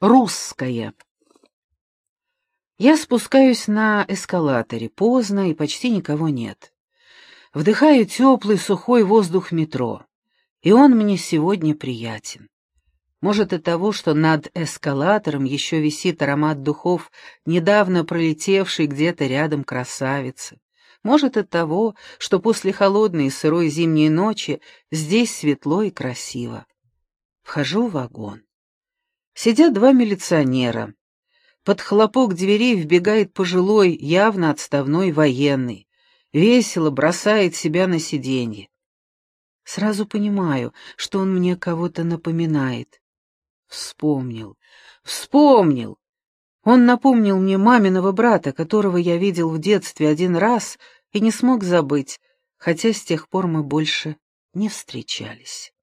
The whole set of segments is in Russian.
Русское. Я спускаюсь на эскалаторе, поздно и почти никого нет. Вдыхаю теплый сухой воздух метро, и он мне сегодня приятен. Может, от того, что над эскалатором еще висит аромат духов, недавно пролетевшей где-то рядом красавицы. Может, от того, что после холодной и сырой зимней ночи здесь светло и красиво. Вхожу в вагон. Сидят два милиционера. Под хлопок дверей вбегает пожилой, явно отставной военный. Весело бросает себя на сиденье. Сразу понимаю, что он мне кого-то напоминает. Вспомнил, вспомнил. Он напомнил мне маминого брата, которого я видел в детстве один раз и не смог забыть, хотя с тех пор мы больше не встречались.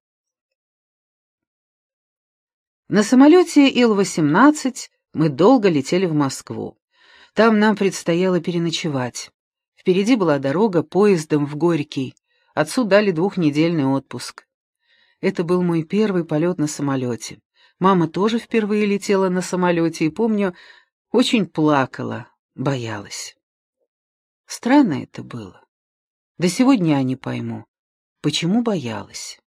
На самолете Ил-18 мы долго летели в Москву. Там нам предстояло переночевать. Впереди была дорога поездом в Горький. Отцу дали двухнедельный отпуск. Это был мой первый полет на самолете. Мама тоже впервые летела на самолете и, помню, очень плакала, боялась. Странно это было. До сегодня я не пойму, почему боялась.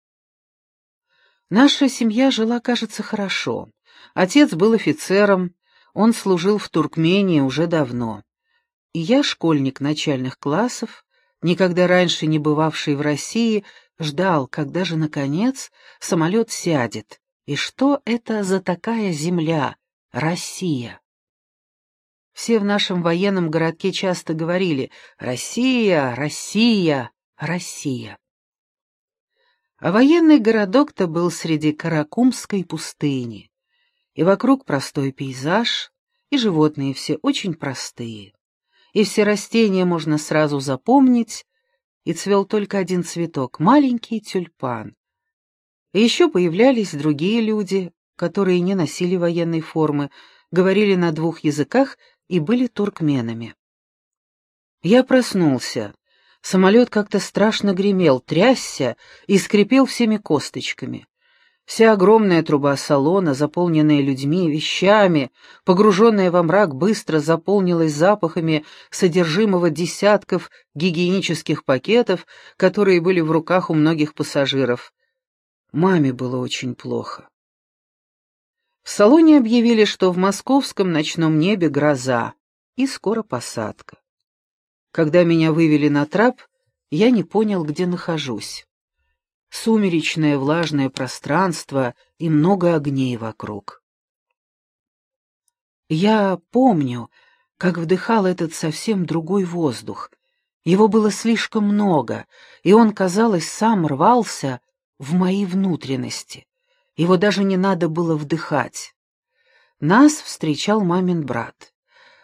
Наша семья жила, кажется, хорошо. Отец был офицером, он служил в Туркмении уже давно. И я, школьник начальных классов, никогда раньше не бывавший в России, ждал, когда же, наконец, самолет сядет. И что это за такая земля, Россия? Все в нашем военном городке часто говорили «Россия, Россия, Россия». А военный городок-то был среди Каракумской пустыни, и вокруг простой пейзаж, и животные все очень простые, и все растения можно сразу запомнить, и цвел только один цветок — маленький тюльпан. И еще появлялись другие люди, которые не носили военной формы, говорили на двух языках и были туркменами. Я проснулся, Самолет как-то страшно гремел, трясся и скрипел всеми косточками. Вся огромная труба салона, заполненная людьми, вещами, погруженная во мрак, быстро заполнилась запахами содержимого десятков гигиенических пакетов, которые были в руках у многих пассажиров. Маме было очень плохо. В салоне объявили, что в московском ночном небе гроза, и скоро посадка. Когда меня вывели на трап, я не понял, где нахожусь. Сумеречное влажное пространство и много огней вокруг. Я помню, как вдыхал этот совсем другой воздух. Его было слишком много, и он, казалось, сам рвался в мои внутренности. Его даже не надо было вдыхать. Нас встречал мамин брат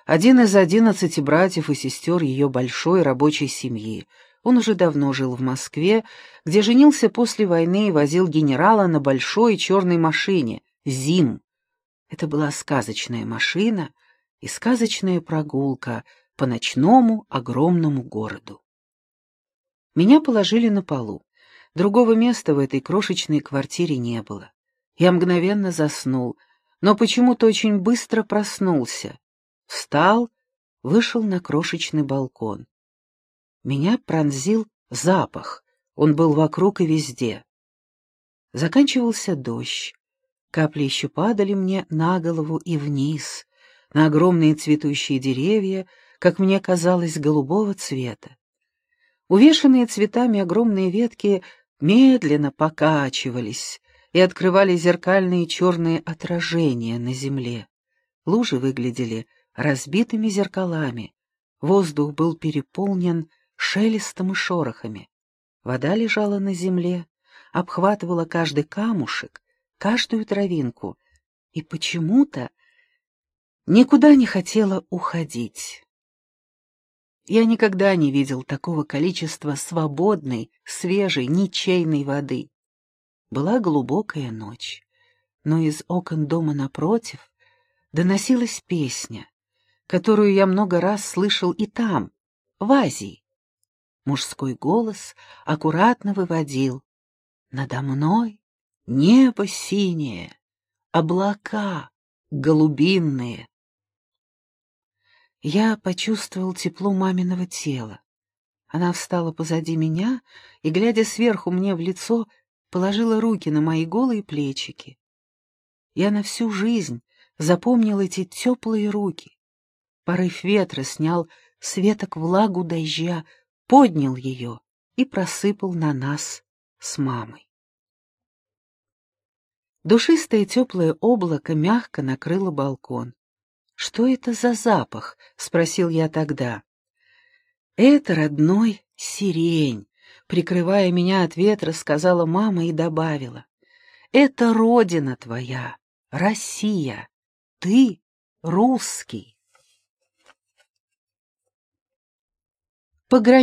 один из одиннадцати братьев и сестер ее большой рабочей семьи. Он уже давно жил в Москве, где женился после войны и возил генерала на большой черной машине «Зим». Это была сказочная машина и сказочная прогулка по ночному огромному городу. Меня положили на полу. Другого места в этой крошечной квартире не было. Я мгновенно заснул, но почему-то очень быстро проснулся встал, вышел на крошечный балкон. Меня пронзил запах, он был вокруг и везде. Заканчивался дождь, капли еще падали мне на голову и вниз, на огромные цветущие деревья, как мне казалось, голубого цвета. Увешанные цветами огромные ветки медленно покачивались и открывали зеркальные черные отражения на земле. Лужи выглядели разбитыми зеркалами. Воздух был переполнен шелестом и шорохами. Вода лежала на земле, обхватывала каждый камушек, каждую травинку, и почему-то никуда не хотела уходить. Я никогда не видел такого количества свободной, свежей, ничейной воды. Была глубокая ночь, но из окон дома напротив доносилась песня которую я много раз слышал и там, в Азии. Мужской голос аккуратно выводил «Надо мной небо синее, облака голубинные. Я почувствовал тепло маминого тела. Она встала позади меня и, глядя сверху мне в лицо, положила руки на мои голые плечики. Я на всю жизнь запомнил эти теплые руки. Порыв ветра снял светок влагу дождя, поднял ее и просыпал на нас с мамой. Душистое теплое облако мягко накрыло балкон. «Что это за запах?» — спросил я тогда. «Это, родной, сирень», — прикрывая меня от ветра, сказала мама и добавила. «Это родина твоя, Россия, ты русский». Пограничник